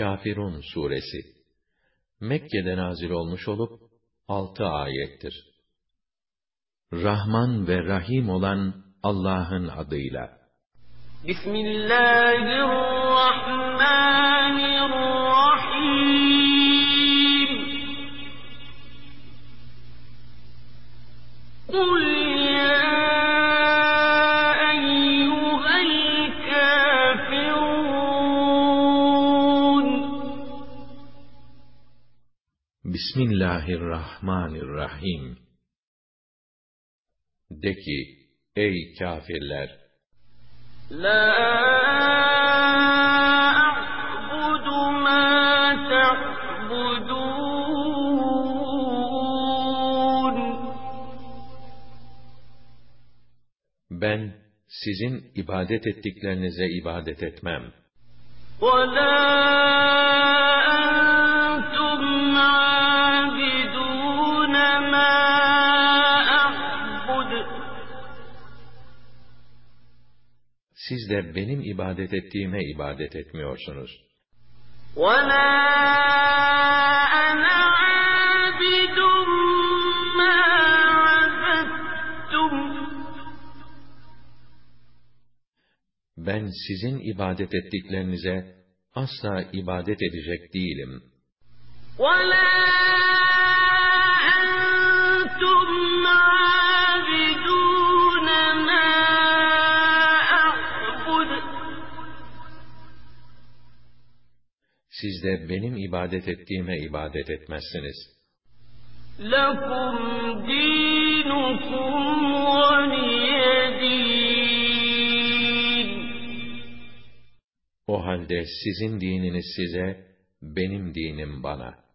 Kafirun suresi Mekke'de nazil olmuş olup altı ayettir. Rahman ve Rahim olan Allah'ın adıyla. Bismillahirrahmanirrahim. Kul Bismillahirrahmanirrahim. De ki, ey kafirler! La a'budu ma ta'budun. Ben sizin ibadet ettiklerinize ibadet etmem. وَلَا siz de benim ibadet ettiğime ibadet etmiyorsunuz. Ben sizin ibadet ettiklerinize asla ibadet edecek değilim. وَلَا siz de benim ibadet ettiğime ibadet etmezsiniz. لَكُمْ دِينُكُمْ O halde sizin dininiz size, benim dinim bana.